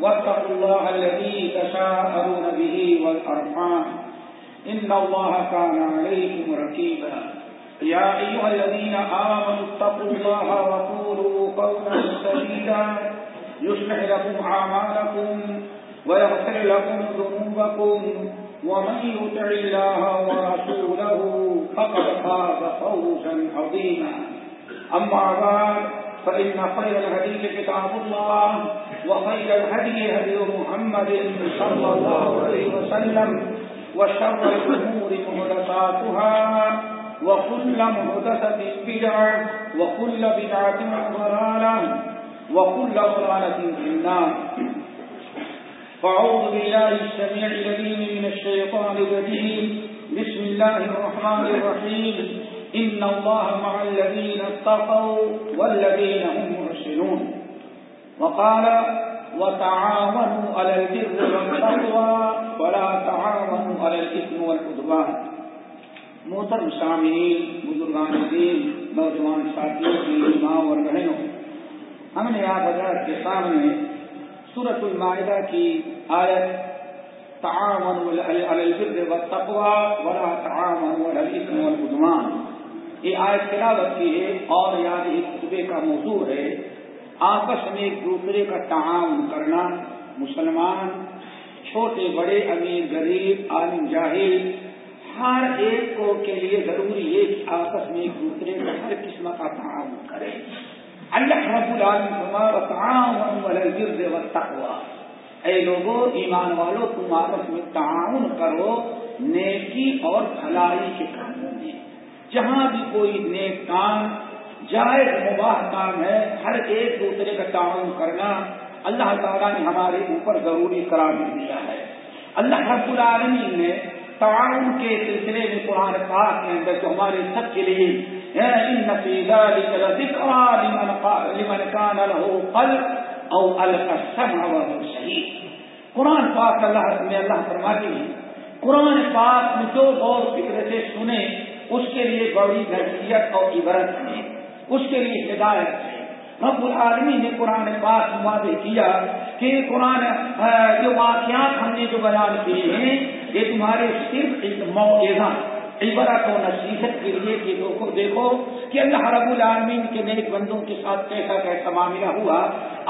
واتقوا الله الذي تساءلون به والأرحام. إن الله كان عليكم ركيبا. يا أيها الذين آمنوا اتقوا الله وقولوا قولا سديدا. يصلح لكم أعمالكم ويغفر لكم ذنوبكم. ومن يطع الله ورسوله فقد فاز فوزا عظيما. أما بعد، فإن خير الهدي كتاب الله. وخير الهدي هدي محمد صلى الله عليه وسلم وشر الأمور مهدساتها وكل مهدسة بدعة وكل بدعة ضلالة وكل ضلالة في النار. فأعوذ بالله السميع العليم من الشيطان الرجيم. بسم الله الرحمن الرحيم. إن الله مع الذين اتقوا والذين هم محسنون. وقال، وتعاونوا على البر والتقوى، ولا تعاونوا على الإثم والعدوان. محترم سامعین، بزرگان دین نوجوان ساتھیوں کی ماں اور بہنوں، ہم نے آپ حضرت کے سامنے سورت المائدہ کی آیت تعاون علی البر والتقوى، ولا تعاون علی الاثم والعدوان. یہ آیت تلاوت کی ہے اور یاد اس خطبے کا موضوع ہے آپس میں ایک دوسرے کا تعاون کرنا، مسلمان، چھوٹے، بڑے، امیر، غریب، عالم، جاہل، ہر ایک کو کے لیے ضروری ہے کہ آپس میں ایک دوسرے کا ہر قسم کا تعاون کرے۔ اللہ رب العالمین اے لوگوں ایمان والوں تم آپس میں تعاون کرو نیکی اور بھلائی کے کاموں میں۔ جہاں بھی کوئی نیک کام جائز مباح کام ہے، ہر ایک دوسرے کا تعاون کرنا اللہ تعالیٰ نے ہمارے اوپر ضروری قرار دیا ہے۔ اللہ رب العالمین نے تعاون کے سلسلے میں قرآن پاک کے اندر جو ہمارے سب کے لیے لمن كان له قلب او قرآن پاک اللہ میں اللہ فرماتے ہیں، قرآن پاک میں جو غور فکر سے سنے اس کے لیے بڑی نصیحت اور عبرت ہے۔ اس کے لیے ہدایت ہے۔ رب العالمی نے قرآن پاک واضح کیا کہ قرآن جو واقعات ہم نے جو بیان کیے ہیں، یہ تمہارے صرف ایک معیزہ عبرت و نصیحت کے لیے کہ دیکھو دیکھو کہ اللہ رب العالمین کے نیک بندوں کے ساتھ کیسا کیسا معاملہ ہوا۔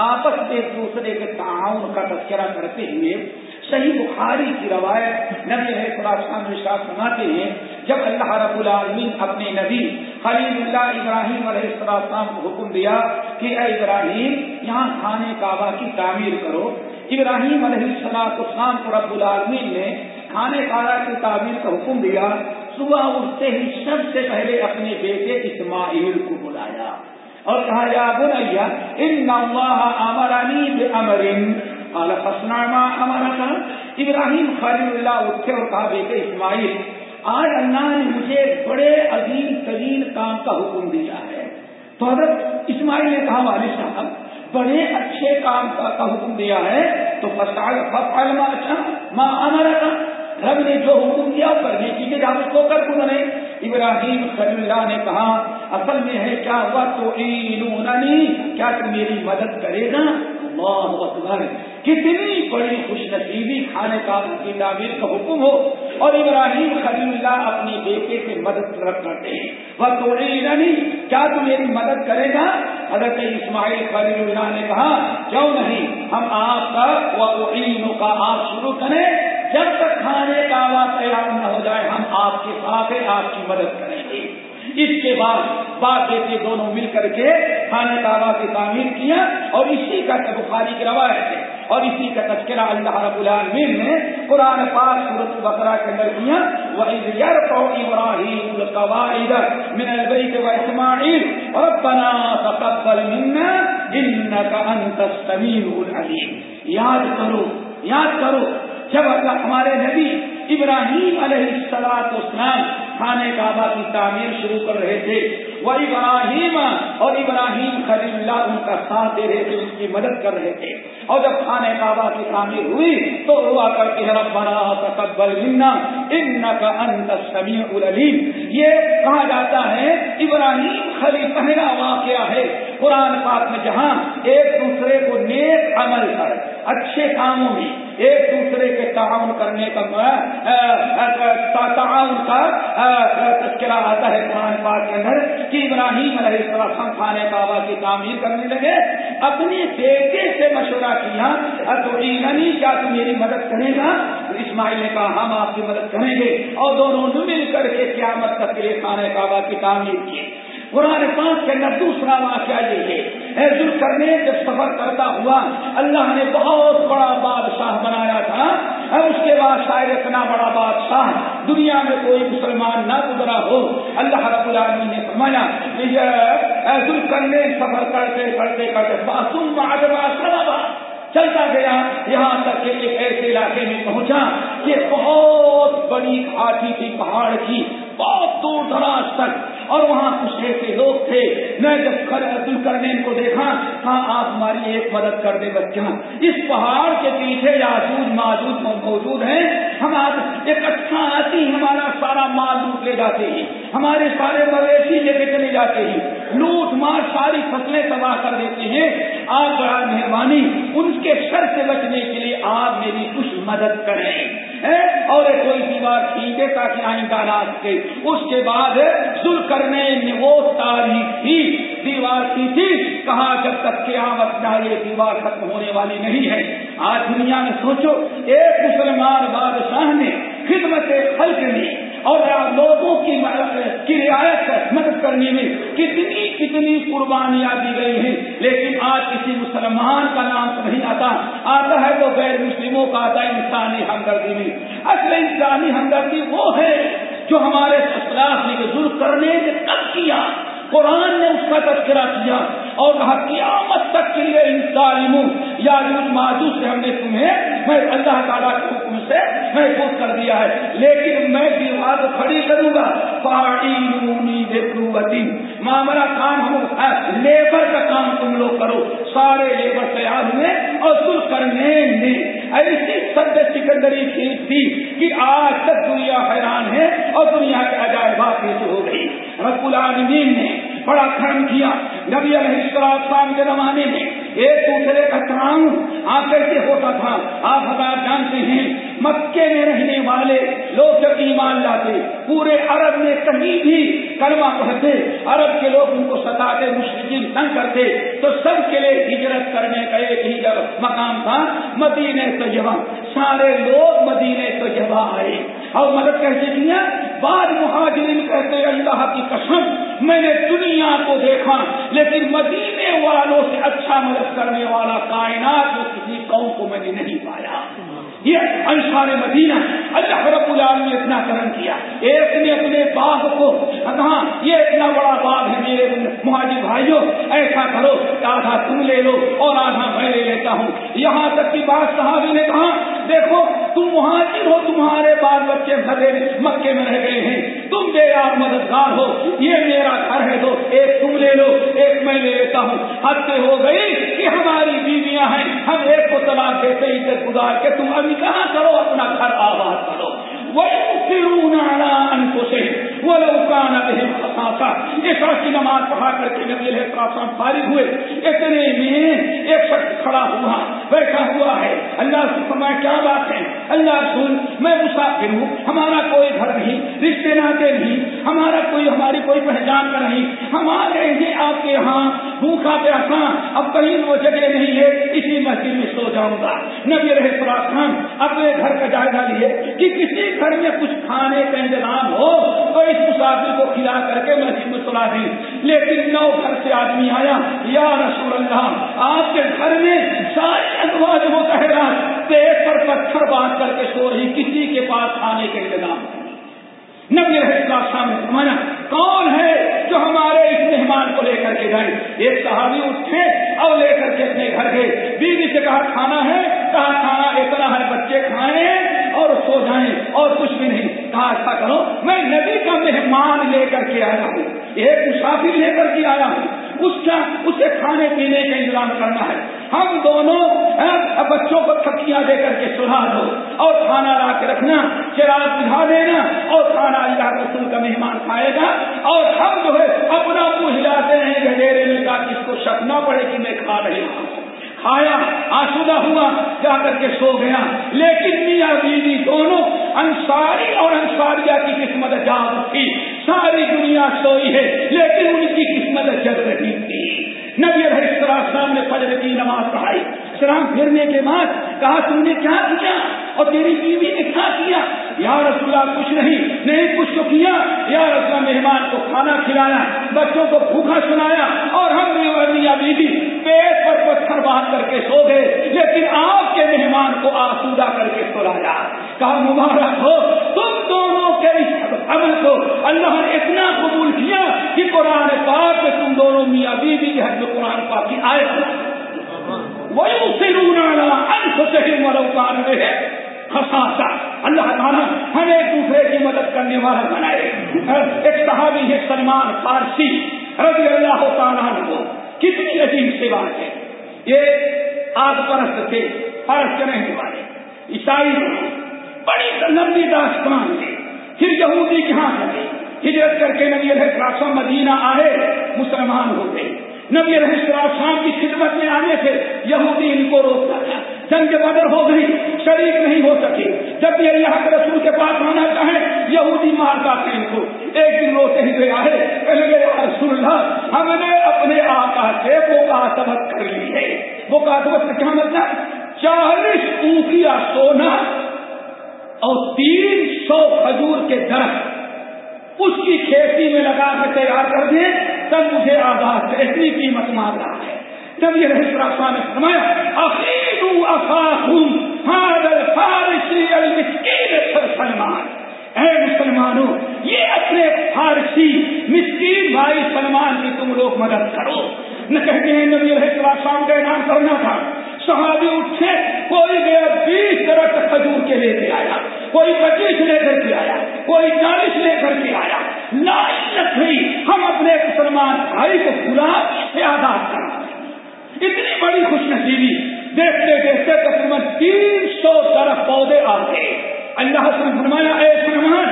آپس میں ایک دوسرے کے تعاون کا تذکرہ کرتے ہوئے صحیح بخاری کی روایت نبی خلاصان شاہ سناتے ہیں، جب اللہ رب العالمین اپنے نبی خلیل اللہ ابراہیم علیہ السلام کو حکم دیا کہ اے ابراہیم، یہاں کھانے کعبہ کی تعمیر کرو۔ ابراہیم علیہ السلام اسلام کو رب العالمین نے کھانے کعبہ کی تعمیر کا حکم دیا۔ صبح اٹھتے ہی سب سے پہلے اپنے بیٹے اسماعیل کو بلایا اور کہا، یا بنیا ان امرانی امرین فسنامہ ہمارا ابراہیم خلیل اللہ اٹھے اور کہا، بیٹے اسماعیل آج اللہ نے مجھے بڑے عظیم ترین کام کا حکم دیا ہے۔ تو حضرت اسماعیل نے کہا والد صاحب، بڑے اچھے کام کا حکم دیا ہے۔ تو فسال فلما اچھا ماں ہمارا رب نے جو حکم دیا کرنے کی کہ جب اس کو کر انہوں نے ابراہیم خلی اللہ نے کہا، اصل میں ہے کیا ہوا؟ تو کیا تم میری مدد کرے گا؟ اللہ اکبر۔ کتنی بڑی خوش نصیبی کھانے کا کی تعمیر کا حکم ہو اور ابراہیم خلیل اللہ اپنے بیٹے سے مدد طلب کرتے ہیں۔ وہ توڑے نہیں، کیا تم میری مدد کرے گا؟ حضرت اسماعیل خلیل اللہ نے کہا، کیوں نہیں؟ ہم آپ کا وہ کا آپ شروع کریں۔ جب تک کھانے کا آواز تیار نہ ہو جائے، ہم آپ کے ساتھ آپ کی مدد کریں گے۔ اس کے بعد باپ بیٹے دونوں مل کر کے خانہ کعبہ کی تعمیر کیا اور اسی کا بخاری کی روایت ہے۔ اور اسی کا تذکرہ اللہ رب العالمین نے قرآن پاک سورت بقرہ کے اندر کیا، وَإِذْ يَرْفَعُ إِبْرَاهِيمُ الْقَوَاعِدَ مِنَ الْبَيْتِ وَإِسْمَاعِيلُ، رَبَّنَا تَقَبَّلْ مِنَّا إِنَّكَ أَنْتَ السَّمِيعُ الْعَلِيمُ۔ یاد کرو یاد کرو، جب اللہ ہمارے نبی ابراہیم علیہ السلاط اسلام خانے کعبہ کی تعمیر شروع کر رہے تھے وہ ابراہیم اور ابراہیم خلیل اللہ ان کا ساتھ دے رہے تھے، ان کی مدد کر رہے تھے۔ اور جب خانے کعبہ کی تعمیر ہوئی، تو ہوا کر کے ربنا تقبل منا ان کا انت سمیع العلیم۔ یہ کہا جاتا ہے، ابراہیم خلیل، پہلا واقعہ ہے۔ قرآن پاک میں جہاں ایک دوسرے کو نیک عمل کر، اچھے کاموں میں ایک دوسرے کے تعاون کرنے کا تعاون کا تذکرہ آتا ہے قرآن پاک کے اندر کہ ابراہیم علیہ السلام خانے کعبہ کی تعمیر کرنے لگے، اپنے بیٹے سے مشورہ کیا تو کیا تو میری مدد کرے گا؟ اسماعیل نے کہا، ہم آپ کی مدد کریں گے اور دونوں مل کر کے قیامت تک کے لیے خانہ کعبہ کی تعمیر کی قرآن پاک کے اندر دوسرا واقعہ یہ ہے۔ ذل کرنے جب سفر کرتا ہوا اللہ نے بہت بڑا بادشاہ بنایا تھا اس کے بعد شاید اتنا بڑا بادشاہ، دنیا میں کوئی مسلمان نہ گزرا ہو۔ اللہ رب العالمین نے فرمایا ذل کرنے سفر کرتے کرتے کرتے باسم سرابا چلتا گیا۔ یہاں تک کہ ایک ایسے علاقے میں پہنچا کہ بہت بڑی گھاٹی تھی، پہاڑ کی، بہت دور دراز تک۔ اور وہاں کچھ ایسے لوگ تھے۔ میں جب عبد کرنے کو دیکھا ہاں آپ ہماری ایک مدد کر دیں بچہ اس پہاڑ کے پیچھے یاجوج ماجود موجود ہیں۔ ہم ایک اچھا آتی ہمارا سارا مال لوٹ لے جاتے ہیں۔ ہمارے سارے مویشی لے کے چلے جاتے ہیں۔ لوٹ مار ساری فصلیں تباہ کر دیتے ہیں۔ آپ بڑا مہربانی، ان کے شر سے بچنے کے لیے آپ میری کچھ مدد کریں۔ اور کوئی دیوار کھینچے تاکہ آئندہ نہ سکے اس کے بعد ذل کرنے نے وہ تاریخ تھی دیوار کی تھی، کہا جب تک قیامت نہ یہ دیوار ختم ہونے والی نہیں ہے۔ آج دنیا میں سوچو، ایک مسلمان بادشاہ نے خدمت خلق نے اور لوگوں کی کی رعایت مدد کرنے میں کتنی کتنی قربانیاں دی گئی ہیں۔ لیکن آج کسی مسلمان کا نام تو نہیں آتا۔ آتا ہے تو غیر مسلموں کا آتا ہے، انسانی ہمدردی میں۔ اصل انسانی ہمدردی وہ ہے جو ہمارے اسلاف نے ظلم کرنے نے کب کیا۔ قرآن نے اس کا تذکرہ کیا اور کہا، قیامت تک کے لیے ان ظالموں یا ماجو سے ہم نے تمہیں میں اللہ تعالیٰ کے حکم سے محفوظ کر دیا ہے۔ لیکن میں دیوار کھڑی کروں گا۔ پہاڑی نونی بے معاملہ کام ہم لیبر کا کام تم لوگ کرو۔ سارے لیبر تیار ہوئے اور سل کرنے میں ایسی سب سکندری چیز تھی کہ آج تک دنیا حیران ہے اور دنیا کے عجائبات پیش ہو گئی۔ رب العالمین نے بڑا کرم کیا۔ نبی علیہ السلام کے زمانے میں ایک دوسرے کا تعاون آپ کیسے ہوتا تھا؟ آپ حضرات جانتے ہیں۔ مکے میں رہنے والے لوگ جب ایمان لاتے، پورے عرب میں کہیں بھی کلمہ پڑھتے، عرب کے لوگ ان کو ستاتے مشرقین تنگ کرتے، تو سب کے لیے ہجرت کرنے کا ایک ہی مقام تھا مدینہ طیبہ۔ سارے لوگ مدینہ طیبہ آئے۔ اور مدد کیسے کیا؟ بعد مہاجرین کہتے اللہ کی قسم، میں نے دنیا کو دیکھا، لیکن مدینے والوں سے اچھا مدد کرنے والا کائنات میں کسی قوم کو میں نے نہیں پایا۔ یہ انسار مدینہ، اللہ رب العالمین نے اتنا کرم کیا۔ ایک نے اپنے باغ کو کہا یہ اتنا بڑا باغ ہے میرے مہاجر بھائیوں، ایسا کرو، آدھا تم لے لو اور آدھا میں لے لیتا ہوں۔ یہاں تک کی بات صحابی نے کہا، دیکھو، تم مہاجر ہو، تمہارے بال بچے بھرے مکے میں رہ گئے ہیں۔ تم بے یار مددگار ہو، یہ میرا گھر ہے تو ایک تم لے لو، ایک میں لے لیتا ہوں۔ حد سے ہو گئی کہ ہماری بیویاں ہیں، ہم ایک کو طلاق دیتے ہی گزار کے تم ابھی کہاں کرو، اپنا گھر آباد کرو۔ وہ پھر ان کو سے وہ لوکان ایسا کی نماز پڑھا کر کے نبی علیہ السلام فارغ ہوئے۔ اتنے میں ایک شخص کھڑا ہوا، بیٹھا ہوا ہے۔ اللہ سے فرمایا، کیا بات ہے؟ اللہ سن، میں مسافر ہوں، ہمارا کوئی گھر نہیں، رشتے ناطے نہیں، ہمارا کوئی، ہماری کوئی پہچان کا نہیں۔ ہمارے ہی آپ کے یہاں بھوکھا پیاسا اب کہیں وہ جگہ نہیں ہے، اسی مسجد میں سو جاؤں گا۔ نبی رہے خان اپنے گھر کا جائزہ لیے کہ کسی گھر میں کچھ کھانے کا انتظام ہو تو اس مسافر کو کھلا کر کے مسجد میں سلا دی لیکن نو گھر سے آدمی آیا، یا رسول اللہ، آپ کے گھر میں سارے ازواج متحرات پیٹ پر پتھر باندھ کر کے سو رہی، کسی کے پاس کھانے کا انتظام۔ نبی رہے سامنے فرمایا کون ہے جو ہمارے اس مہمان کو لے کر کے جائے؟ ایک صحابی اٹھے اور لے کر کے اپنے گھر گئے۔ بیوی سے کہا، کھانا ہے؟ کہا، کھانا اتنا ہے، بچے کھائیں اور سو جائیں اور کچھ بھی نہیں۔ کہا، ایسا کرو، میں نبی کا مہمان لے کر کے آیا ہوں۔ ایک مسافر لے کر کے آیا ہوں۔ اس کا، اسے کھانے پینے کا انتظام کرنا ہے۔ ہم دونوں بچوں کو تھکیاں دے کر کے سنا دو اور کھانا لا کے رکھنا چراغ بجھا دینا اور کھانا اللہ رسول کا مہمان کھائے گا اور ہم جو ہے اپنا منہ ہلاتے ہیں گدیرے میں تاکہ اس کو شک نہ پڑے کہ میں کھا رہی ہوں۔ کھایا آسودہ ہوا، جا کر کے سو گیا۔ لیکن میاں بیوی دونوں انصاری اور انصاریہ کی قسمت جاگ تھی۔ ساری دنیا سوئی ہے، لیکن ان کی قسمت جگ رہی تھی نبی السلام نے فجر کی نماز پڑھائی سلام پھرنے کے بعد کہا، تم نے کیا کیا؟ اور تیری بیوی نے کیا کیا؟ یا رسول اللہ، کچھ نہیں نہیں کچھ تو کیا؟ یا رسول اللہ، مہمان کو کھانا کھلایا، بچوں کو بھوکا سنایا، اور ہم میاں بیوی پیٹ پر پتھر باندھ کر کے سو گئے، لیکن آپ کے مہمان کو آسودہ کر کے سلایا۔ کہا مبارک ہو، تم دونوں کے اس عمل کو اللہ نے اتنا قبول کیا کہ قرآن پاک میں تم دونوں میاں بیوی کے حد میں قرآن پاک کی آئے وہی سے رونا ان رہے خساسا اللہ تعالیٰ ہمیں ایک دوسرے کی مدد کرنے والا بنائے۔ ایک صحابی ہے سلمان فارسی رضی اللہ تعالیٰ کو کتنی عجیب سے بات ہے۔ یہ آگ پرست تھے فرض کے رہنے والے۔ عیسائی بڑی لمبی داستان تھی پھر یہودی کے ہاں چلے ہجرت کر کے نبی علیہ السلام مدینہ آئے، مسلمان ہو گئے۔ نبی علیہ السلام کی خدمت میں آنے سے یہودی ان کو روکتا تھا۔ جنگ بدر ہو گئی، شریک نہیں ہو سکے۔ جب بھی اللہ کے رسول کے پاس آنا چاہے یہودی مارتا تھا ان کو۔ ایک دن روتے ہی گئے، آئے۔ کہنے گئے رسول اللہ، ہم نے اپنے آقا سے وہ کاتبت کر لی ہے۔ وہ کاتبت کا کیا مطلب؟ چالیس اونکیا سونا اور تین سو کھجور کے درخت اس کی کھیتی میں لگا کے تیار کر دیں تب مجھے آزاد اتنی قیمت مار رہا ہے۔ جب یہ رہے پراسا نے فرمایا عقید افاہم حاضر فارسی المسکین سلمان اے مسلمانوں، یہ اپنے فارسی مسکین بھائی سلمان کی تم لوگ مدد کرو۔ نہ کہتے ہیں نبی رہے السلام کا اعلان کرنا تھا۔ صحابی اٹھے، کوئی گیا بیس درخت کھجور کے لے کے آیا، کوئی پچیس لے کر کے آیا، کوئی چالیس لے کر کے آیا۔ لائی لکھئی ہم اپنے مسلمان بھائی کو بلا سے آزاد کرا۔ اتنی بڑی خوش نصیبی۔ دیکھتے دیکھتے تقریباً تین سو طرف پودے آ گئے۔ اللہ سے فرمایا، اے سلمان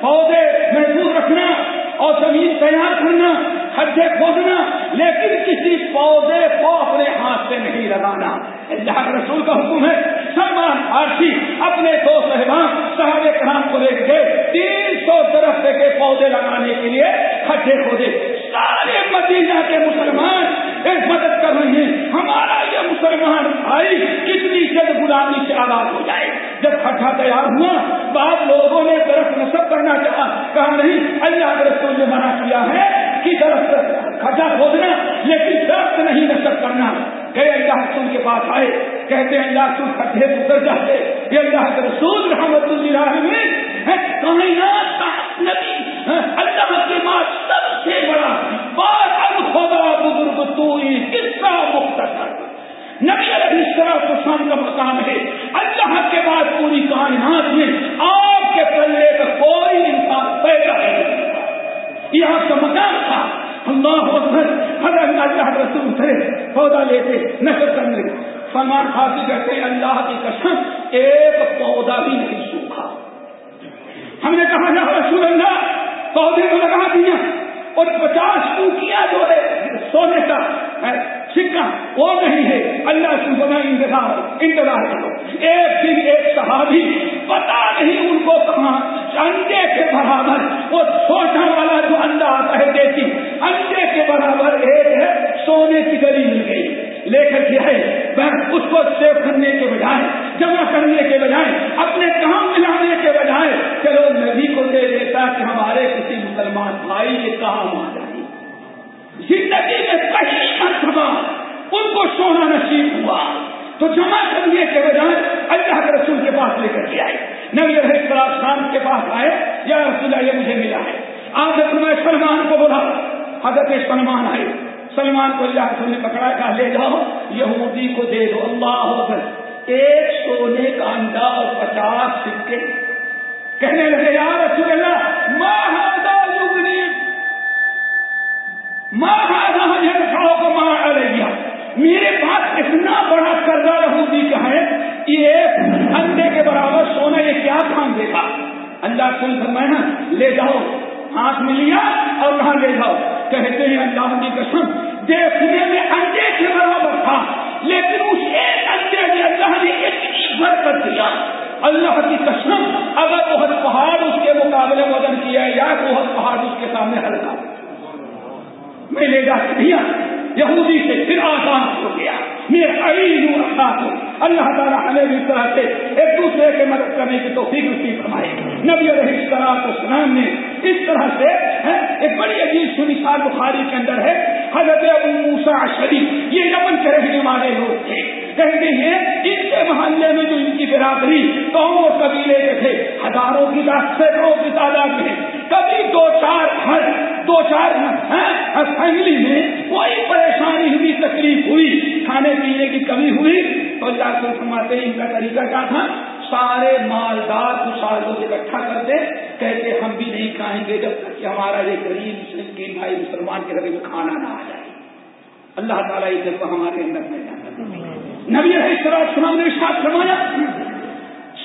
پودے محفوظ رکھنا اور زمین تیار کرنا کھڈے کھودنا، لیکن کسی پودے کو اپنے ہاتھ سے نہیں لگانا۔ اللہ کے رسول کا حکم ہے، سلمان فارسی اپنے دو صاحبان صاحب کرام کو لے کے تین سو درخت کے پودے لگانے کے لیے کھڈے کھودے۔ سارے مدینہ کے مسلمان ایک مدد کر رہے ہیں۔ ہمارا یہ مسلمان بھائی کتنی جلد غلامی سے آزاد ہو جائے۔ جب کھٹا تیار ہوا، بعد لوگوں نے درخت نصب کرنا چاہا۔ کہا نہیں، اللہ کے رسول نے منع کیا ہے کہ درخت کھٹا کھودنا، لیکن درخت نہیں نصب کرنا۔ گئے اللہ رسول کے پاس آئے، کہتے ہیں اللہ رسول کھٹے اتر جاتے یہ اللہ کے رسول رحمت اللہ کائنات کا نبی اللہ کے بعد سب سے بڑا بات اب خدا بزرگ تو کس کا مختصر نبی علیہ السلام کا مقام ہے، اللہ کے بعد پوری کائنات میں آپ کے پلے کا کوئی انسان پیدا ہے یہ آپ کا مقام تھا، اللہ حضرت فضل اللہ رسول تھے پودا لیتے نشر کرنے سلمان خاصی کہتے ہیں اللہ کی قسم، ایک پودا بھی نہیں سوکھا۔ ہم نے کہا، یا رسول اللہ پودے کو لگا دیا اور پچاس کوکیاں جو ہے سونے کا۔ سکہ وہ نہیں ہے؟ اللہ سے بنا انتظار انتظار کرو ایک دن ایک صحابی پتا نہیں ان کو کہاں انڈے کے برابر، وہ چھوٹا والا جو انڈا آتا ہے دیسی، انڈے کے برابر ایک ہے، سونے کی گلی مل گئی۔ لے کر کے ہے اس کو سیو کرنے کے بجائے، جمع کرنے کے بجائے یا رسول یہ مجھے ملا ہے۔ آج میں سلمان کو بولا، حضرت سلمان آئے۔ سلمان کو اللہ رسول نے پکڑا، کہا، لے جاؤ، یہودی کو دے دو۔ اللہ ایک سونے کا انڈا اور پچاس سکے۔ کہنے لگے، یا رسول اللہ میرے پاس اتنا بڑا قرضہ یہودی کا ہے، یہ انڈے کے برابر سونا یہ کیا کام دے گا؟ اللہ کل فرمایا، لے جاؤ، ہاتھ میں لیا اور کہاں لے جاؤ۔ کہتے ہیں اللہ کی قسم دیکھنے میں انڈے کے برابر تھا، لیکن اس ایک انڈے میں اللہ نے اتنی بھر کر دیا۔ اللہ کی قسم، اگر بہت پہاڑ اس کے مقابلے وزن کیا یا بہت پہاڑ اس کے سامنے ہلکا۔ میں لے جا کے دیا یہودی سے پھر آسان ہو گیا۔ میرے اللہ تعالیٰ ہمیں بھی طرح سے ایک دوسرے کے مدد کرنے کی تو فکر کی فرمائے۔ نبی علیہ السلام اسلام نے اس طرح سے ایک بڑی عجیب سنی بخاری کے اندر ہے۔ حضرت ابو موسا شریف یہ یمن کے رہنے والے لوگ تھے۔ کہتے ہیں، ان کے محلے میں جو ان کی برادری، قوم اور قبیلے کے تھے، ہزاروں کی سینکڑوں کی تعداد میں کبھی دو چار گھر دو چار فیملی ہاں، میں کوئی پریشانی ہوئی، تکلیف ہوئی، کھانے پینے کی کمی ہوئی، تو اللہ سے فرماتے ان کا طریقہ کیا تھا؟ سارے مالدار کو اکٹھا کر دے کہتے ہم بھی نہیں کھائیں گے جب تک کہ ہمارا یہ غریب مسلم بھائی مسلمان کے ربی میں کھانا نہ آ جائے۔ اللہ تعالیٰ یہ جب ہمارے اندر میں جاتا نبی سلام نے ساتھ فرمایا،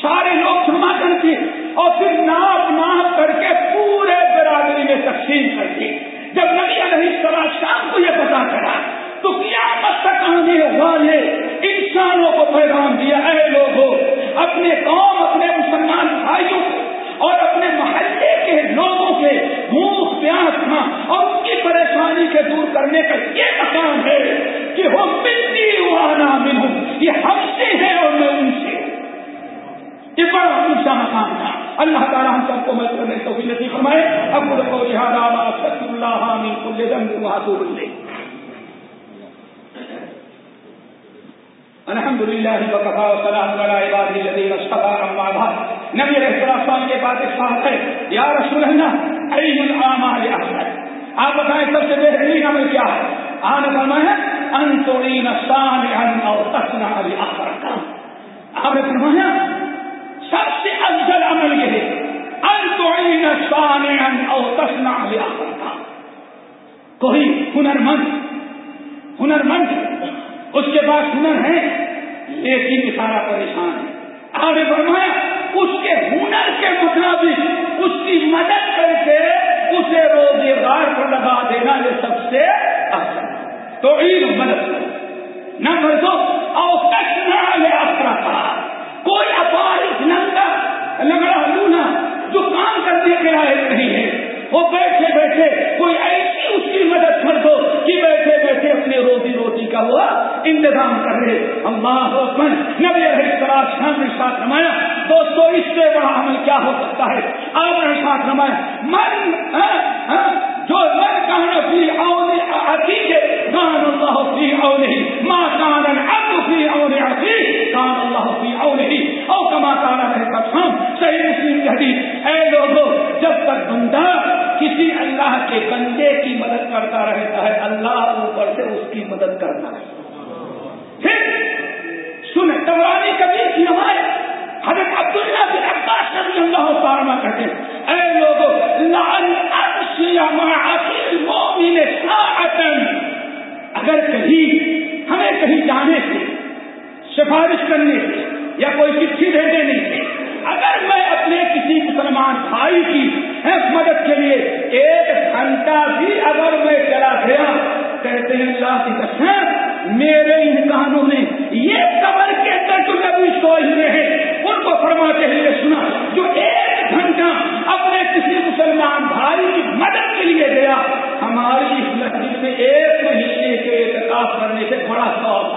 سارے لوگ سما کر کے اور پھر ناپ ناپ کر کے پورے برادری میں تقسیم کر کے جب نبی علیہ السلام شام کو یہ پتا چلا تو قیامت تک آنے والے انسانوں کو پیغام دیا، اے لوگوں اپنے قوم، اپنے مسلمان بھائیوں کو اور اپنے محلے کے لوگوں کے منہ پیاس تھا اور ان کی پریشانی کے دور کرنے کا یہ مقام ہے کہ وہ ملتی وانا میں ہوں یہ ہم سے ہے اور میں ان سے یہ بڑا اونچا مقام تھا۔ اللہ تعالیٰ ہم سب کو مت کرنے تو بھی نصیب فرمائے۔ اب کو لہٰذا اللہ من کل ذنب واتوب الیہ۔ الحمد للہ وقفا وسلام علی عباد الذین اصطفى اما بعد۔ نبی علیہ السلام کے بعد ایک صاحب ہے۔ یا رسول اللہ ای الاعمال افضل آپ بتائیں سب سے بہترین عمل کیا ہے؟ آن فرمایا ان تعین صالحا او تصنع لاخرک آپ نے فرمایا سب سے افضل عمل یہ ہے، ان تعین صالحا او تصنع کوئی ہنرمند ہنرمند، اس کے پاس ہنر ہے، لیکن سارا پریشان ہے۔ آگے فرمایا، اس کے ہنر کے مطابق اس کی مدد کر کے اسے روزگار پر لگا دینا یہ سب سے افضل۔ تو عید مدد۔ نمبر دو لگڑا لونا جو کام کرنے کے لائق نہیں ہے۔ وہ بیٹھے بیٹھے کوئی ایسی اس کی مدد کر دو کہ بیٹھے بیٹھے اپنے روزی روٹی کا وہ انتظام کر رہے اللہ اکبر، نبی علیہ السلام شام ساتھ رمایا دوستو، اس سے بڑا عمل کیا ہو سکتا ہے؟ آپ نے ساتھ رمایا من ہاں، ہاں، جو من کہنا فی اون عقیق کان اللہ فی اون ما کان العبد فی اون عقیق کان اللہ فی اون او کما کان رہے قسم صحیح مسلم حدیث اے لوگوں، جب تک بندہ کسی اللہ کے بندے کی مدد کرتا رہتا ہے، اللہ اوپر سے اس کی مدد کرتا ہے۔ پھر سن تورانی کبھی کی ہمارے حضرت عبداللہ بن عباس رضی اللہ تعالیٰ کہتے ہیں، اے لوگوں، لعن المؤمن ساعتا۔ اگر کہیں، ہمیں کہیں جانے سے، سفارش کرنے سے یا کوئی چٹھی دے دینے اگر میں اپنے کسی مسلمان بھائی کی مدد کے لیے ایک گھنٹہ بھی اگر میں چلا گیا، کہتے ہیں اللہ کی قسم، میرے ان کانوں نے یہ قبر کے اندر جو نبی سوچ رہے ہیں۔ ان کو فرماتے ہوئے سنا، جو ایک گھنٹہ اپنے کسی مسلمان بھائی کی مدد کے لیے گیا، ہماری اس مسجد میں ایک مہینے کے اعتکاف کرنے سے بڑا سواب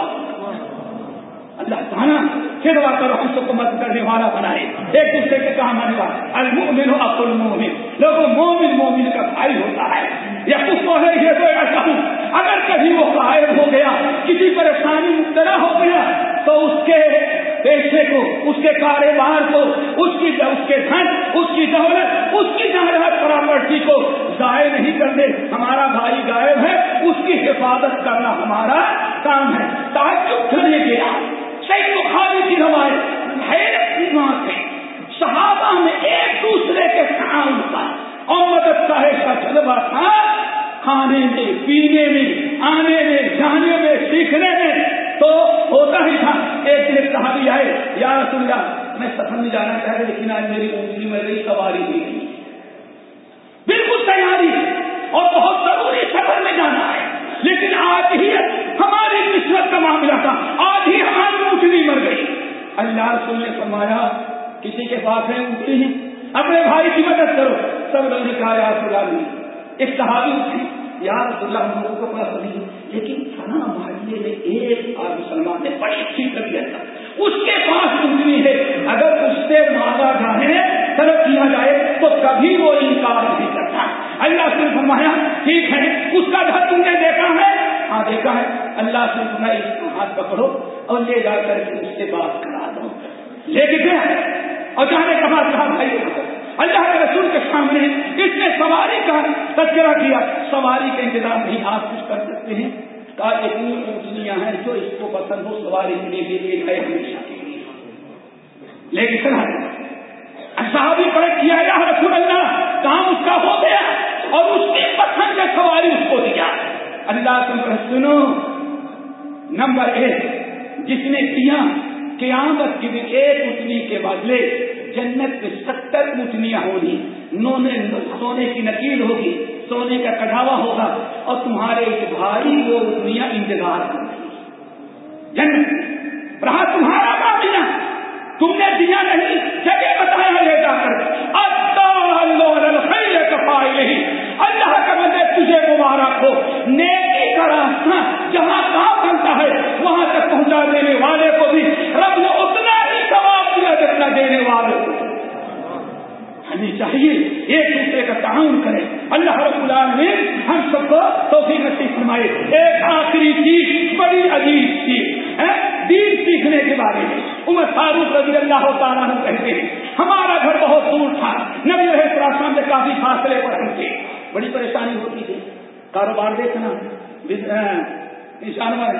اللہ تعالیٰ پھر دعا کرو ہم سب کو مدد کرنے والا بنائے ایک دوسرے کے کہا مانے والا۔ المومن اب المومن لوگوں مومن مومن کا بھائی ہوتا ہے۔ یا کچھ تو ہے یہ تو ایسا ہوں۔ اگر کبھی وہ قائم ہو گیا، کسی پریشانی مبتلا ہو گیا، تو اس کے پیشے کو، اس کے کاروبار کو، اس کی اس کے دھن، اس کی دولت، اس کی جائیداد پراپرٹی کو ضائع نہیں کر دے ہمارا بھائی غائب ہے۔ اس کی حفاظت کرنا ہمارا کام ہے۔ تعجب کرنے گیا صحیح بخاری کی روایت حیرت کی بات ہے، صحابہ میں ایک دوسرے کے تعاون کا اور مدد کا ایسا جذبہ تھا۔ کھانے میں، پینے میں، آنے میں، جانے میں، سیکھنے میں۔ تو ہوتا ہی تھا۔ ایک دن صحابی آئے، یا رسول اللہ، میں سفر میں جانا چاہ رہے لیکن آج میری اونچی میں گئی سواری ہوئی نہیں بالکل تیاری۔ اللہ رسول نے فرمایا، کسی کے پاس ہے اونٹنی ہے اپنے بھائی کی مدد کرو۔ سب لوگوں نے کہا یا رسول اللہ ایک صحابی اٹھی یا رسول اللہ، ہم لوگوں کو پاس نہیں لیکن فنا محلے میں ایک اور مسلمان نے بڑی اچھی طبیعت تھا۔ اس کے پاس اونٹنی ہے اگر اس سے مانگا جائے، طلب کیا جائے، تو کبھی وہ انکار نہیں کرتا۔ اللہ سے فرمایا، ٹھیک ہے، اس کا گھر تم نے دیکھا ہے۔ ہاں دیکھا ہے۔ اللہ سے فرمایا، اس کو ہاتھ پکڑو اور لے جا کر کے اس سے بات کرا۔ لے کے گیا اور جانے کے بعد کہا بھائی، اللہ کے رسول کے سامنے اس نے سواری کا تذکرہ کیا۔ سواری کا انتظام نہیں آپ کچھ کر سکتے ہیں۔ کہا اتنی اونچنیاں ہیں، جو اس کو پسند ہو، سواری کے لیے لیے گئے ہمیشہ کے لیے۔ لیکن چلا صحابی پڑھ کیا، یا رسول اللہ کام اس کا ہو گیا؟ اور اس کی پسند کا سواری اس کو دیا۔ اللہ تم پر سنو، نمبر ایک، جس نے کیا قیامت کی بھی ایک اٹھنی کے بدلے جنت میں ستر اٹھنیاں ہوگی سونے کی نکیل ہوگی، سونے کا کڑھاوا ہوگا اور تمہارے ایک بھائی وہ اٹھنیاں انتظار کر رہی جنت رہا تمہارا معاملہ تم نے دیا نہیں، جگہ بتایا لے جا کر۔ اللہ کا بندے تجھے مبارک ہو۔ نیکی کا راستہ جہاں کام بنتا ہے، وہاں تک پہنچا دینے والے کو بھی ثواب دینے والے۔ ہمیں چاہیے ایک دوسرے کا تعاون کرے اللہ رب العالمین ہم سب کو توفیق نصیب فرمائے۔ ایک آخری چیز بڑی عجیب چیز ہے، دین سیکھنے کے بارے میں۔ عمر فاروق رضی اللہ تعالیٰ کہتے ہیں، ہمارا گھر بہت دور تھا۔ نبی رہے پراسان سے کافی فاصلے پر ہم تھے۔ بڑی پریشانی ہوتی تھی۔ کاروبار دیکھنا جانور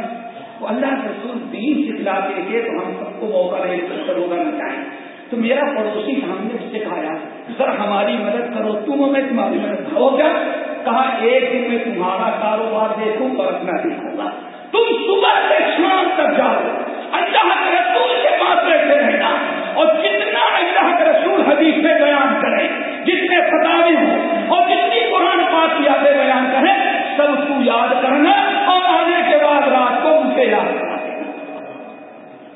وہ اللہ کے رسول دین سکھلاتے تھے تو ہم سب کو موقع نہیں کرو نہ چاہیں تو میرا پڑوسی ہم نے اس سے کہا، سر، ہماری مدد کرو، تم میں تمہاری مدد ہو کیا کہا، ایک دن میں تمہارا کاروبار دیکھوں اور اپنا دیکھوں گا۔ تم صبح سے شام تک جاؤ۔ اللہ کے رسول کے پاس بیٹھے رہنا۔ اور جتنا اللہ کے رسول حدیث میں بیان کرے، جتنے فتاوی ہوں اور جتنی قرآن پاک یادیں بیان کریں سب تو یاد کرنا اور آنے کے بعد رات کو مجھے یاد کرا دینا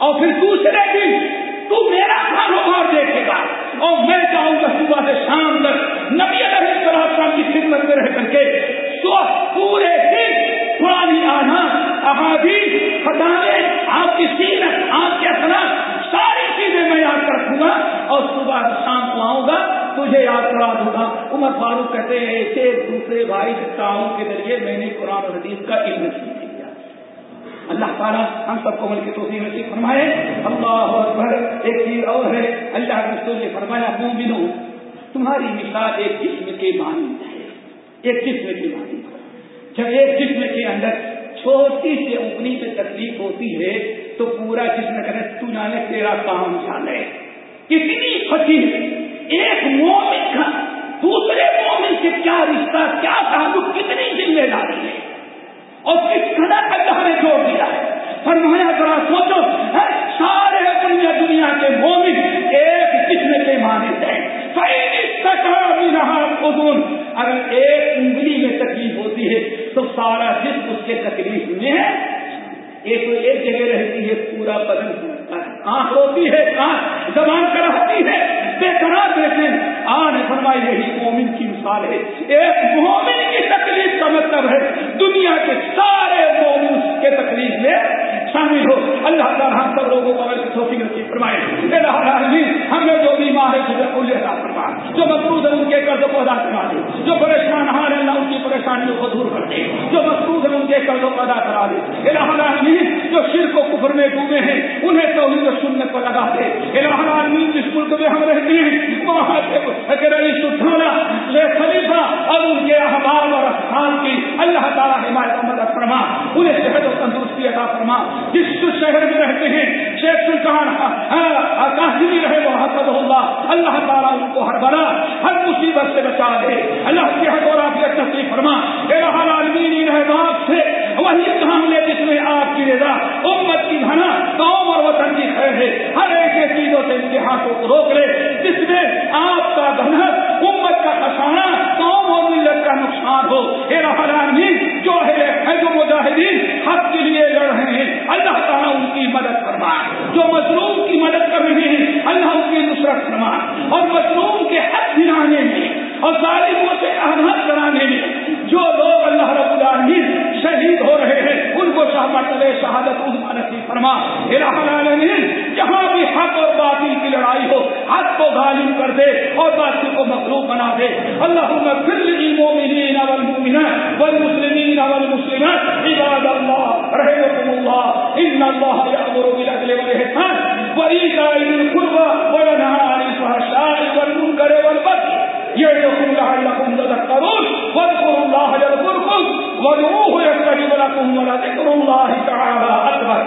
اور پھر دوسرے دن تو میرا کاروبار دیکھے گا۔ اور میں چاہوں گا صبح سے شام تک نبی علیہ السلام کی خدمت میں رہ کر کے پورے دن پرانی آنا احادیث خطانے آپ کی سیرت آپ کے اثرات ساری چیزیں میں یاد کر رکھوں گا۔ اور صبح شام کو آؤں گا، تجھے یاد کرا دوں گا۔ عمر فاروق کہتے ہیں ایسے دوسرے بھائی کے تعاون کے ذریعے میں نے قرآن حدیث کا علم سیکھ لیا اللہ تعالیٰ ہم سب کو مل کے توفیق نصیب فرمائے۔ اللہ اکبر، ایک چیز اور ہے، اللہ کے رسول نے فرمایا، مومنو، تمہاری مثال ایک جسم کے مانند ہے۔ ایک جسم کی مانند جب ایک جسم کے اندر چھوٹی سی اپنی میں تکلیف ہوتی ہے، تو پورا جسم کرے تو جانے تیرا کام جانے کتنی فقیر ایک مومن کا دوسرے مومن سے کیا رشتہ، کیا تعلق، کتنی ذمہ داری ہے۔ اور کس قدر اللہ نے جوڑ دیا۔ ہے فرمایا، ذرا سوچو سارے دنیا دنیا کے مومن ایک جسم کے مانند ہیں۔ اگر ایک انگلی میں تکلیف ہوتی ہے، تو سارا جسم اس کے تکلیف میں ہے۔ ایک ایک جگہ رہتی ہے، پورا بدن آنکھ روتی ہے، آنکھ زبان کراتی ہے۔ بے قرار دیتے آن فرمائی یہی مومن کی مثال ہے۔ ایک مومن کی تکلیف کا مطلب ہے۔ دنیا کے سارے مومن کے تکلیف میں شامل ہو۔ اللہ تعالیٰ ہم سب لوگوں کو سوچی نصیب فرمائے۔ ہمیں جو بیمار ہے فرما۔ جو مقروض ہے ان کے قرض کو ادا کرا دے۔ جو پریشان ہار ہے اللہ ان کی پریشانیوں کو دور کر دے۔ جو مقروض ہے ان کے قرضوں کو ادا کرا دے۔ العالمین، جو شرک و کفر میں ڈوبے ہیں، انہیں توحید و سنت کو لگا دے العالمین، جس ملک میں ہم رہتے ہیں، وہاں سے رئیس اٹھانا خلیفہ اور ان کے احباب اور اصحاب کی اللہ تعالیٰ حمایت مدد فرما، انہیں صحت و تندرستی عطا فرما۔ جس شہر میں رہتے ہیں، شیخ سلطان ہاں، رہے، وہ حسد اللہ۔ اللہ تعالیٰ ان کو ہر بنا ہر مصیبت سے بچا دے۔ اللہ کی حد اور آپ نصیب فرما۔ ہر عالمین احباب سے، وہی کام لے جس میں آپ کی رضا۔ امت کی دھنا قوم اور وطن کی خیر ہے۔ ہر ایک چیزوں سے ان کے ہاتھوں کو روک لے، جس میں آپ کا دھنا امت کا خسانہ قوم اور ملت کا نقصان ہو۔ عالمین جو ہے جو مجاہدین حق کے لیے لڑ رہے ہیں، اللہ تعالیٰ ان کی مدد فرمائے۔ جو مظلوم کی مدد کر رہے ہیں، اللہ ان کی نصرت فرمائے۔ اور مظلوم کے حق دلانے میں، اور ظالموں سے احمد کرانے میں، جو لوگ اللہ رب العالمین شہید ہو رہے ہیں، ان کو شہادت شہادت نصیب فرما۔ العالمین، جہاں بھی حق اور باطل کی لڑائی ہو، حق کو غالب کر دے اور باطل کو مخلوق بنا دے۔ اللہ المؤمنین والمؤمنات والمسلمین والمسلمات۔ عباد اللہ رحمكم الله ان الله يأمر بالعدل والاحسان وإيتاء ذي القربى وينهى عن الفحشاء والمنكر والبغي۔ يعظكم لعلكم تذكرون۔ واذكروا الله يذكركم۔ وادعوه يستجب لكم ولذكر الله تعالى أكبر۔